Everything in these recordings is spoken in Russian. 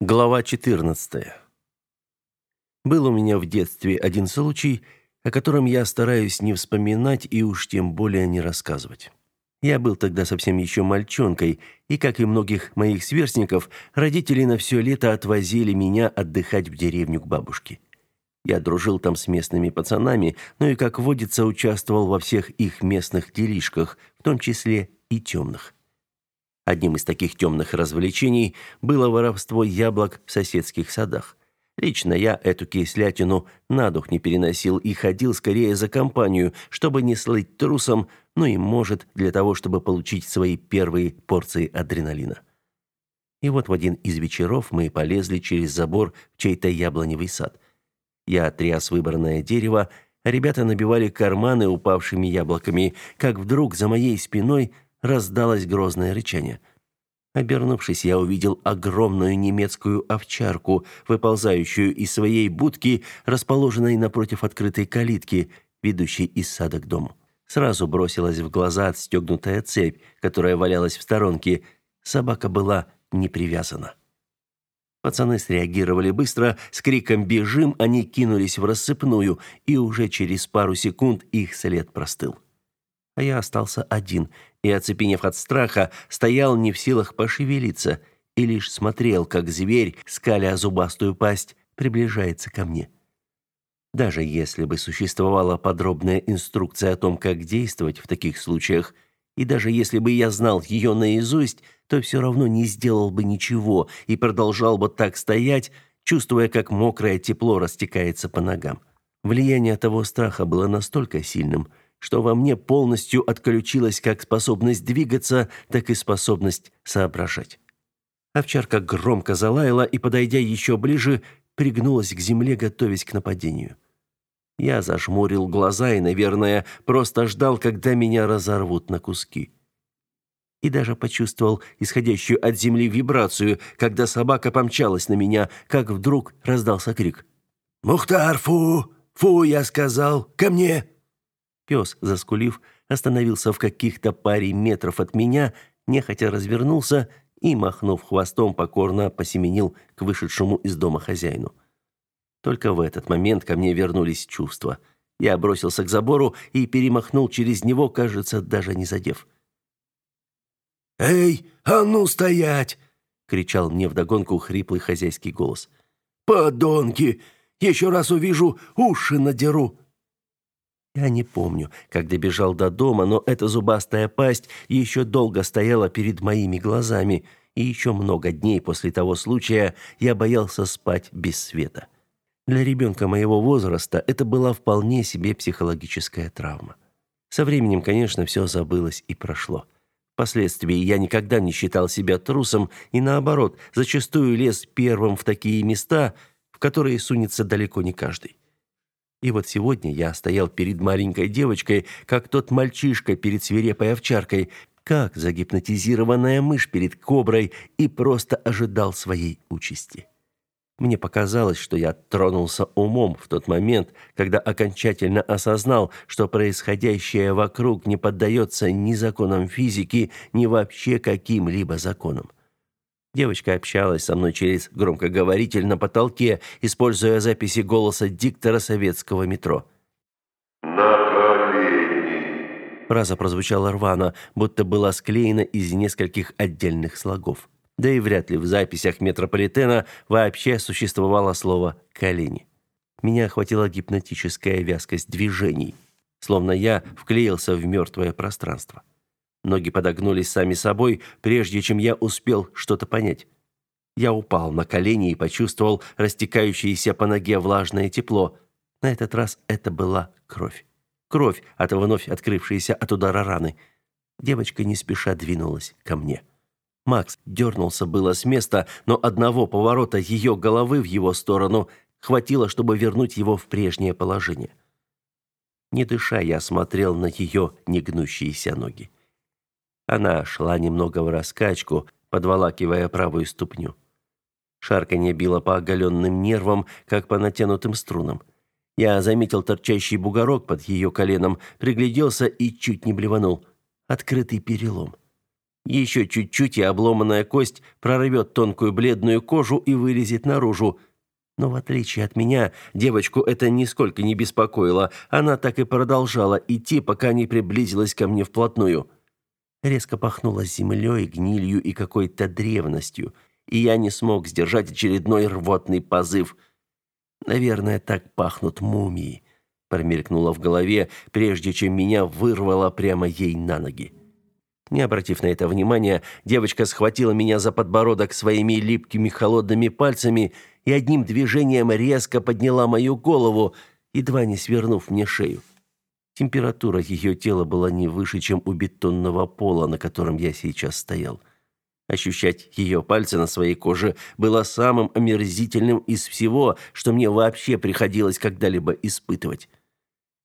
Глава 14. Был у меня в детстве один случай, о котором я стараюсь не вспоминать и уж тем более не рассказывать. Я был тогда совсем еще мальчонкой, и, как и многих моих сверстников, родители на все лето отвозили меня отдыхать в деревню к бабушке. Я дружил там с местными пацанами, но и, как водится, участвовал во всех их местных делишках, в том числе и темных. Одним из таких темных развлечений было воровство яблок в соседских садах. Лично я эту кислятину на дух не переносил и ходил скорее за компанию, чтобы не слыть трусом, ну и, может, для того, чтобы получить свои первые порции адреналина. И вот в один из вечеров мы полезли через забор в чей-то яблоневый сад. Я тряс выбранное дерево, а ребята набивали карманы упавшими яблоками, как вдруг за моей спиной – раздалось грозное рычание. Обернувшись, я увидел огромную немецкую овчарку, выползающую из своей будки, расположенной напротив открытой калитки, ведущей из сада к дому. Сразу бросилась в глаза отстегнутая цепь, которая валялась в сторонке. Собака была не привязана. Пацаны среагировали быстро, с криком «Бежим!» они кинулись в рассыпную, и уже через пару секунд их след простыл а я остался один и, оцепенев от страха, стоял не в силах пошевелиться и лишь смотрел, как зверь, скаля зубастую пасть, приближается ко мне. Даже если бы существовала подробная инструкция о том, как действовать в таких случаях, и даже если бы я знал ее наизусть, то все равно не сделал бы ничего и продолжал бы так стоять, чувствуя, как мокрое тепло растекается по ногам. Влияние того страха было настолько сильным, что во мне полностью отключилась как способность двигаться, так и способность соображать. Овчарка громко залаяла и, подойдя еще ближе, пригнулась к земле, готовясь к нападению. Я зажмурил глаза и, наверное, просто ждал, когда меня разорвут на куски. И даже почувствовал исходящую от земли вибрацию, когда собака помчалась на меня, как вдруг раздался крик. «Мухтар, фу! Фу, я сказал! Ко мне!» Пес, заскулив, остановился в каких-то паре метров от меня, нехотя развернулся и, махнув хвостом, покорно посеменил к вышедшему из дома хозяину. Только в этот момент ко мне вернулись чувства. Я бросился к забору и перемахнул через него, кажется, даже не задев. «Эй, а ну стоять!» — кричал мне вдогонку хриплый хозяйский голос. «Подонки! Еще раз увижу, уши надеру!» Я не помню, как добежал до дома, но эта зубастая пасть еще долго стояла перед моими глазами, и еще много дней после того случая я боялся спать без света. Для ребенка моего возраста это была вполне себе психологическая травма. Со временем, конечно, все забылось и прошло. Впоследствии я никогда не считал себя трусом и наоборот, зачастую лез первым в такие места, в которые сунется далеко не каждый. И вот сегодня я стоял перед маленькой девочкой, как тот мальчишка перед свирепой овчаркой, как загипнотизированная мышь перед коброй, и просто ожидал своей участи. Мне показалось, что я тронулся умом в тот момент, когда окончательно осознал, что происходящее вокруг не поддается ни законам физики, ни вообще каким-либо законам. Девочка общалась со мной через громкоговоритель на потолке, используя записи голоса диктора советского метро. «На колени!» Фраза прозвучала рвано, будто была склеена из нескольких отдельных слогов. Да и вряд ли в записях метрополитена вообще существовало слово «колени». Меня охватила гипнотическая вязкость движений, словно я вклеился в мертвое пространство. Ноги подогнулись сами собой, прежде чем я успел что-то понять. Я упал на колени и почувствовал растекающееся по ноге влажное тепло. На этот раз это была кровь. Кровь от вновь открывшейся от удара раны. Девочка не спеша двинулась ко мне. Макс дернулся было с места, но одного поворота ее головы в его сторону хватило, чтобы вернуть его в прежнее положение. Не дыша, я смотрел на ее негнущиеся ноги. Она шла немного в раскачку, подволакивая правую ступню. Шарканье било по оголенным нервам, как по натянутым струнам. Я заметил торчащий бугорок под ее коленом, пригляделся и чуть не блеванул. Открытый перелом. Еще чуть-чуть, и обломанная кость прорвет тонкую бледную кожу и вылезет наружу. Но в отличие от меня, девочку это нисколько не беспокоило. Она так и продолжала идти, пока не приблизилась ко мне вплотную. Резко пахнуло землей, гнилью и какой-то древностью, и я не смог сдержать очередной рвотный позыв. Наверное, так пахнут мумии, промелькнуло в голове, прежде чем меня вырвало прямо ей на ноги. Не обратив на это внимания, девочка схватила меня за подбородок своими липкими холодными пальцами и одним движением резко подняла мою голову, едва не свернув мне шею. Температура ее тела была не выше, чем у бетонного пола, на котором я сейчас стоял. Ощущать ее пальцы на своей коже было самым омерзительным из всего, что мне вообще приходилось когда-либо испытывать.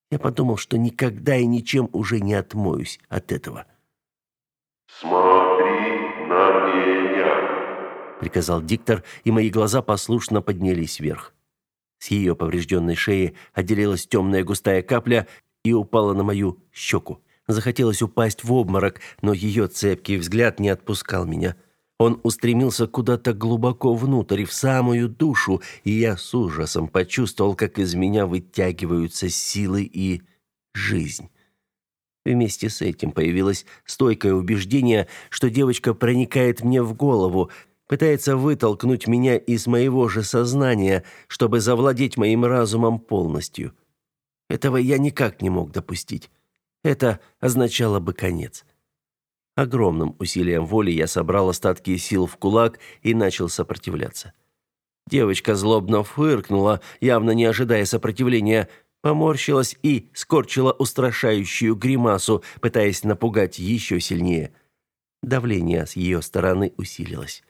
Я подумал, что никогда и ничем уже не отмоюсь от этого. «Смотри на меня!» приказал диктор, и мои глаза послушно поднялись вверх. С ее поврежденной шеи отделилась темная густая капля и упала на мою щеку. Захотелось упасть в обморок, но ее цепкий взгляд не отпускал меня. Он устремился куда-то глубоко внутрь, в самую душу, и я с ужасом почувствовал, как из меня вытягиваются силы и жизнь. Вместе с этим появилось стойкое убеждение, что девочка проникает мне в голову, пытается вытолкнуть меня из моего же сознания, чтобы завладеть моим разумом полностью. Этого я никак не мог допустить. Это означало бы конец. Огромным усилием воли я собрал остатки сил в кулак и начал сопротивляться. Девочка злобно фыркнула, явно не ожидая сопротивления, поморщилась и скорчила устрашающую гримасу, пытаясь напугать еще сильнее. Давление с ее стороны усилилось.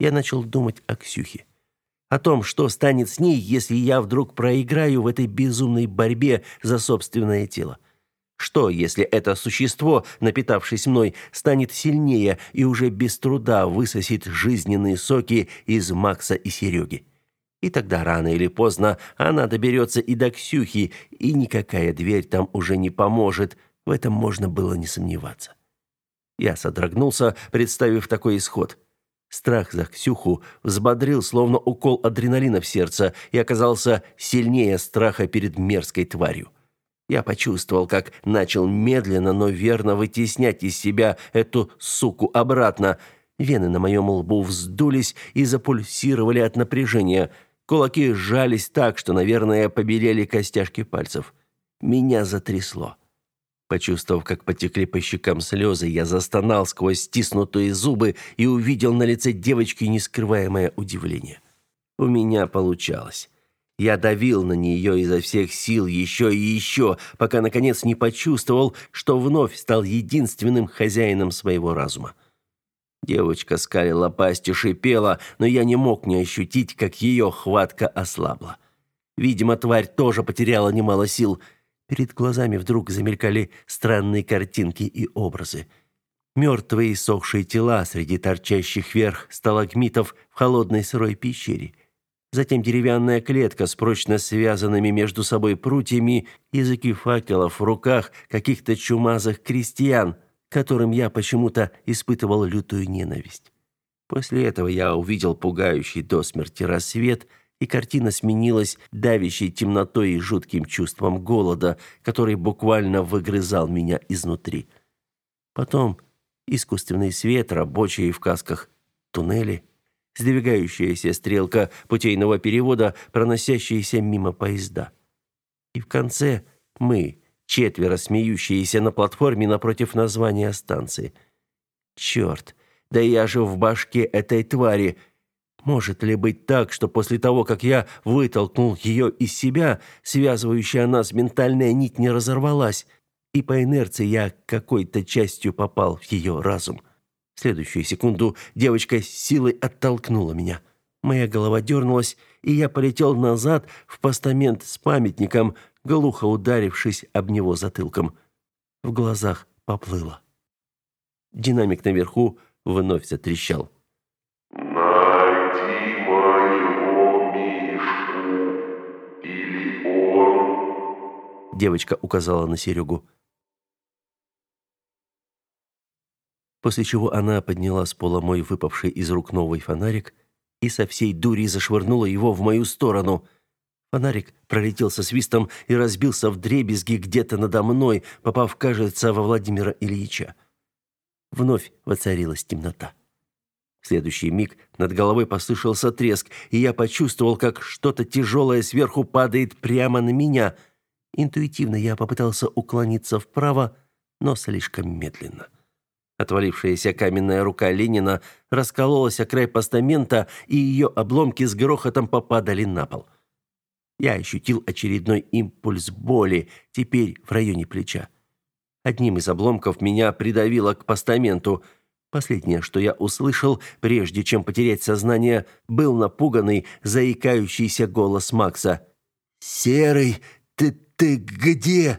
Я начал думать о Ксюхе. О том, что станет с ней, если я вдруг проиграю в этой безумной борьбе за собственное тело. Что, если это существо, напитавшись мной, станет сильнее и уже без труда высосет жизненные соки из Макса и Сереги? И тогда рано или поздно она доберется и до Ксюхи, и никакая дверь там уже не поможет. В этом можно было не сомневаться. Я содрогнулся, представив такой исход. Страх за Ксюху взбодрил, словно укол адреналина в сердце, и оказался сильнее страха перед мерзкой тварью. Я почувствовал, как начал медленно, но верно вытеснять из себя эту суку обратно. Вены на моем лбу вздулись и запульсировали от напряжения. Кулаки сжались так, что, наверное, побелели костяшки пальцев. Меня затрясло. Почувствовав, как потекли по щекам слезы, я застонал сквозь стиснутые зубы и увидел на лице девочки нескрываемое удивление. У меня получалось. Я давил на нее изо всех сил еще и еще, пока наконец не почувствовал, что вновь стал единственным хозяином своего разума. Девочка скалила пасть и шипела, но я не мог не ощутить, как ее хватка ослабла. Видимо, тварь тоже потеряла немало сил. Перед глазами вдруг замелькали странные картинки и образы. Мертвые сохшие тела среди торчащих вверх сталагмитов в холодной сырой пещере – затем деревянная клетка с прочно связанными между собой прутьями, языки факелов в руках каких-то чумазых крестьян, которым я почему-то испытывал лютую ненависть. После этого я увидел пугающий до смерти рассвет, и картина сменилась давящей темнотой и жутким чувством голода, который буквально выгрызал меня изнутри. Потом искусственный свет, рабочие в касках, туннели – сдвигающаяся стрелка путейного перевода, проносящаяся мимо поезда. И в конце мы, четверо смеющиеся на платформе напротив названия станции. Черт, да я же в башке этой твари. Может ли быть так, что после того, как я вытолкнул ее из себя, связывающая нас ментальная нить не разорвалась, и по инерции я какой-то частью попал в ее разум? В следующую секунду девочка с силой оттолкнула меня. Моя голова дернулась, и я полетел назад в постамент с памятником, глухо ударившись об него затылком. В глазах поплыло. Динамик наверху вновь затрещал. Девочка указала на Серегу. После чего она подняла с пола мой выпавший из рук новый фонарик и со всей дури зашвырнула его в мою сторону. Фонарик пролетел со свистом и разбился вдребезги где-то надо мной, попав, кажется, во Владимира Ильича. Вновь воцарилась темнота. В следующий миг над головой послышался треск, и я почувствовал, как что-то тяжелое сверху падает прямо на меня. Интуитивно я попытался уклониться вправо, но слишком медленно. Отвалившаяся каменная рука Ленина раскололась о край постамента, и ее обломки с грохотом попадали на пол. Я ощутил очередной импульс боли, теперь в районе плеча. Одним из обломков меня придавило к постаменту. Последнее, что я услышал, прежде чем потерять сознание, был напуганный, заикающийся голос Макса. «Серый, ты, ты где?»